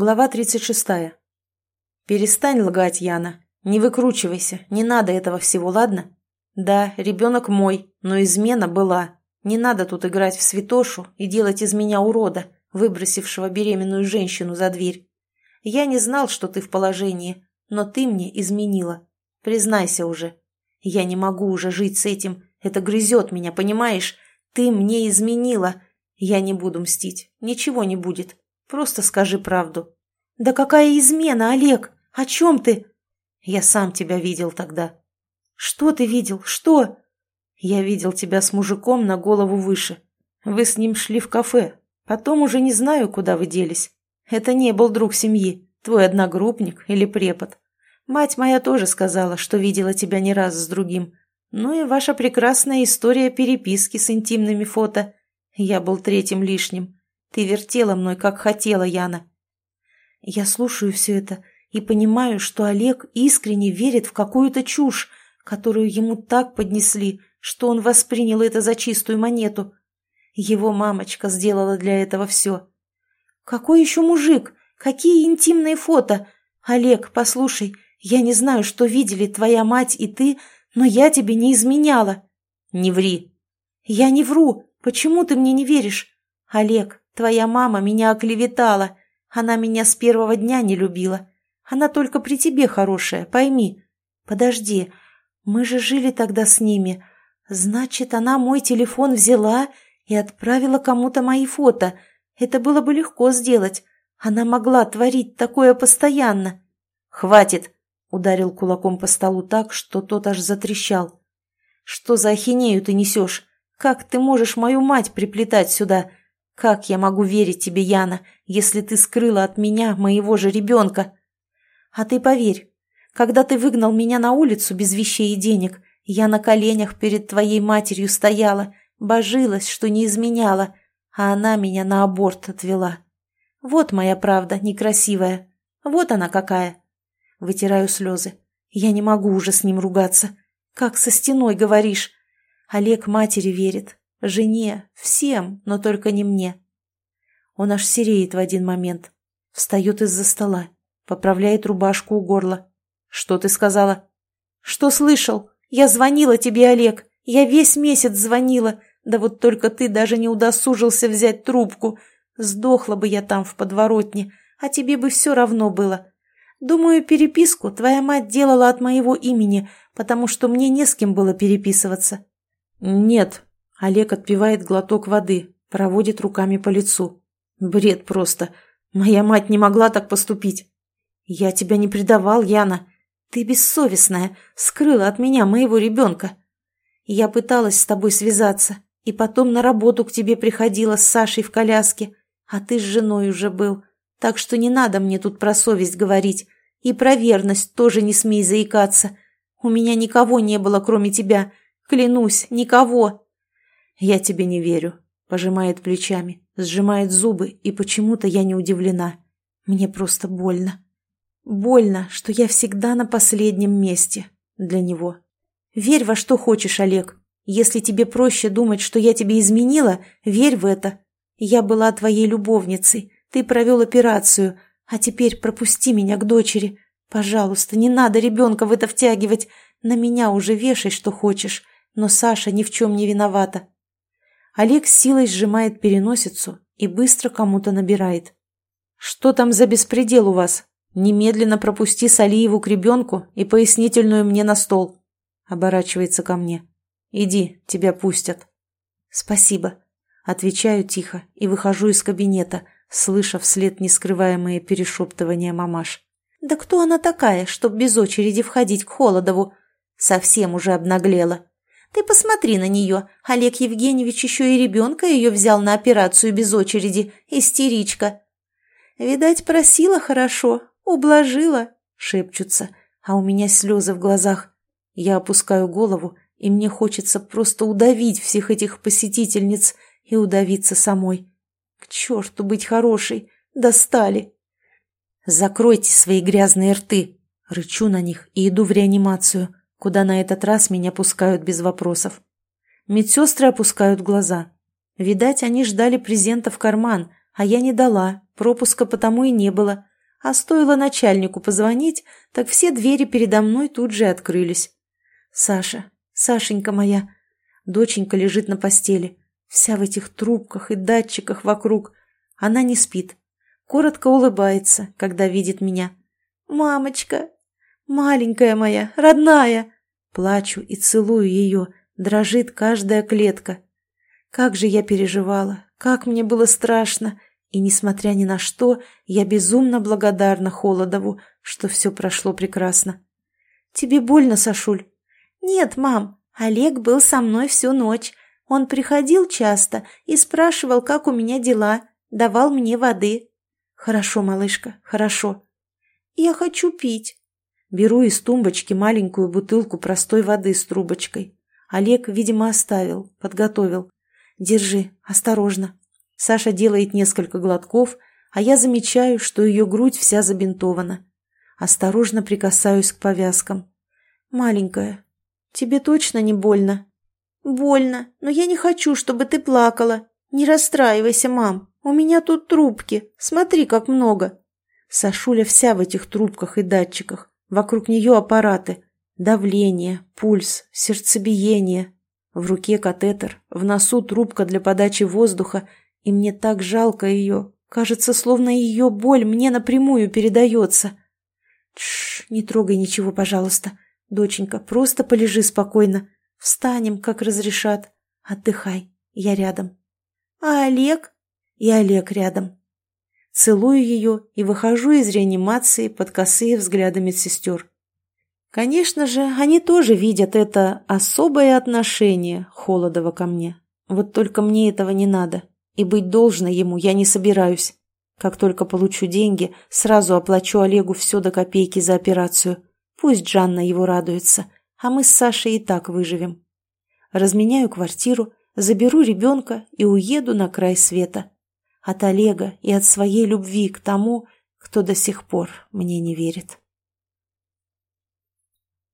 Глава 36. «Перестань лгать, Яна. Не выкручивайся, не надо этого всего, ладно? Да, ребенок мой, но измена была. Не надо тут играть в святошу и делать из меня урода, выбросившего беременную женщину за дверь. Я не знал, что ты в положении, но ты мне изменила. Признайся уже. Я не могу уже жить с этим, это грызет меня, понимаешь? Ты мне изменила. Я не буду мстить, ничего не будет. Просто скажи правду». «Да какая измена, Олег? О чем ты?» «Я сам тебя видел тогда». «Что ты видел? Что?» «Я видел тебя с мужиком на голову выше. Вы с ним шли в кафе. Потом уже не знаю, куда вы делись. Это не был друг семьи, твой одногруппник или препод. Мать моя тоже сказала, что видела тебя не раз с другим. Ну и ваша прекрасная история переписки с интимными фото. Я был третьим лишним. Ты вертела мной, как хотела, Яна. Я слушаю все это и понимаю, что Олег искренне верит в какую-то чушь, которую ему так поднесли, что он воспринял это за чистую монету. Его мамочка сделала для этого все. «Какой еще мужик? Какие интимные фото? Олег, послушай, я не знаю, что видели твоя мать и ты, но я тебе не изменяла». «Не ври». «Я не вру. Почему ты мне не веришь? Олег, Твоя мама меня оклеветала. Она меня с первого дня не любила. Она только при тебе хорошая, пойми. Подожди, мы же жили тогда с ними. Значит, она мой телефон взяла и отправила кому-то мои фото. Это было бы легко сделать. Она могла творить такое постоянно. «Хватит!» — ударил кулаком по столу так, что тот аж затрещал. «Что за ахинею ты несешь? Как ты можешь мою мать приплетать сюда? Как я могу верить тебе, Яна, если ты скрыла от меня моего же ребенка? А ты поверь, когда ты выгнал меня на улицу без вещей и денег, я на коленях перед твоей матерью стояла, божилась, что не изменяла, а она меня на аборт отвела. Вот моя правда некрасивая. Вот она какая. Вытираю слезы. Я не могу уже с ним ругаться. Как со стеной говоришь. Олег матери верит, Жене, всем, но только не мне. Он аж сереет в один момент. Встает из-за стола, поправляет рубашку у горла. «Что ты сказала?» «Что слышал? Я звонила тебе, Олег. Я весь месяц звонила. Да вот только ты даже не удосужился взять трубку. Сдохла бы я там в подворотне, а тебе бы все равно было. Думаю, переписку твоя мать делала от моего имени, потому что мне не с кем было переписываться». «Нет», Олег отпивает глоток воды, проводит руками по лицу. Бред просто. Моя мать не могла так поступить. Я тебя не предавал, Яна. Ты бессовестная, скрыла от меня моего ребенка. Я пыталась с тобой связаться, и потом на работу к тебе приходила с Сашей в коляске, а ты с женой уже был. Так что не надо мне тут про совесть говорить. И про верность тоже не смей заикаться. У меня никого не было, кроме тебя. Клянусь, никого. «Я тебе не верю», — пожимает плечами, сжимает зубы, и почему-то я не удивлена. Мне просто больно. Больно, что я всегда на последнем месте для него. Верь во что хочешь, Олег. Если тебе проще думать, что я тебе изменила, верь в это. Я была твоей любовницей, ты провел операцию, а теперь пропусти меня к дочери. Пожалуйста, не надо ребенка в это втягивать. На меня уже вешай, что хочешь, но Саша ни в чем не виновата. Олег силой сжимает переносицу и быстро кому-то набирает. «Что там за беспредел у вас? Немедленно пропусти Салиеву к ребенку и пояснительную мне на стол». Оборачивается ко мне. «Иди, тебя пустят». «Спасибо». Отвечаю тихо и выхожу из кабинета, слыша вслед нескрываемые перешептывания мамаш. «Да кто она такая, чтоб без очереди входить к Холодову? Совсем уже обнаглела. Ты посмотри на нее. Олег Евгеньевич еще и ребенка ее взял на операцию без очереди. Истеричка. Видать, просила хорошо, ублажила, шепчутся, а у меня слезы в глазах. Я опускаю голову, и мне хочется просто удавить всех этих посетительниц и удавиться самой. К черту быть хорошей, достали. Закройте свои грязные рты, рычу на них и иду в реанимацию куда на этот раз меня пускают без вопросов. Медсестры опускают глаза. Видать, они ждали презента в карман, а я не дала, пропуска потому и не было. А стоило начальнику позвонить, так все двери передо мной тут же открылись. Саша, Сашенька моя, доченька лежит на постели, вся в этих трубках и датчиках вокруг. Она не спит, коротко улыбается, когда видит меня. «Мамочка! Маленькая моя, родная!» Плачу и целую ее, дрожит каждая клетка. Как же я переживала, как мне было страшно, и, несмотря ни на что, я безумно благодарна Холодову, что все прошло прекрасно. «Тебе больно, Сашуль?» «Нет, мам, Олег был со мной всю ночь. Он приходил часто и спрашивал, как у меня дела, давал мне воды». «Хорошо, малышка, хорошо». «Я хочу пить». Беру из тумбочки маленькую бутылку простой воды с трубочкой. Олег, видимо, оставил, подготовил. «Держи, осторожно». Саша делает несколько глотков, а я замечаю, что ее грудь вся забинтована. Осторожно прикасаюсь к повязкам. «Маленькая, тебе точно не больно?» «Больно, но я не хочу, чтобы ты плакала. Не расстраивайся, мам. У меня тут трубки. Смотри, как много». Сашуля вся в этих трубках и датчиках. Вокруг нее аппараты. Давление, пульс, сердцебиение. В руке катетер, в носу трубка для подачи воздуха и мне так жалко ее. Кажется, словно ее боль мне напрямую передается. Тш, не трогай ничего, пожалуйста. Доченька, просто полежи спокойно. Встанем, как разрешат. Отдыхай, я рядом. А Олег? И Олег рядом. Целую ее и выхожу из реанимации под косые взгляды медсестер. Конечно же, они тоже видят это особое отношение Холодова ко мне. Вот только мне этого не надо. И быть должной ему я не собираюсь. Как только получу деньги, сразу оплачу Олегу все до копейки за операцию. Пусть Жанна его радуется, а мы с Сашей и так выживем. Разменяю квартиру, заберу ребенка и уеду на край света. От Олега и от своей любви к тому, кто до сих пор мне не верит.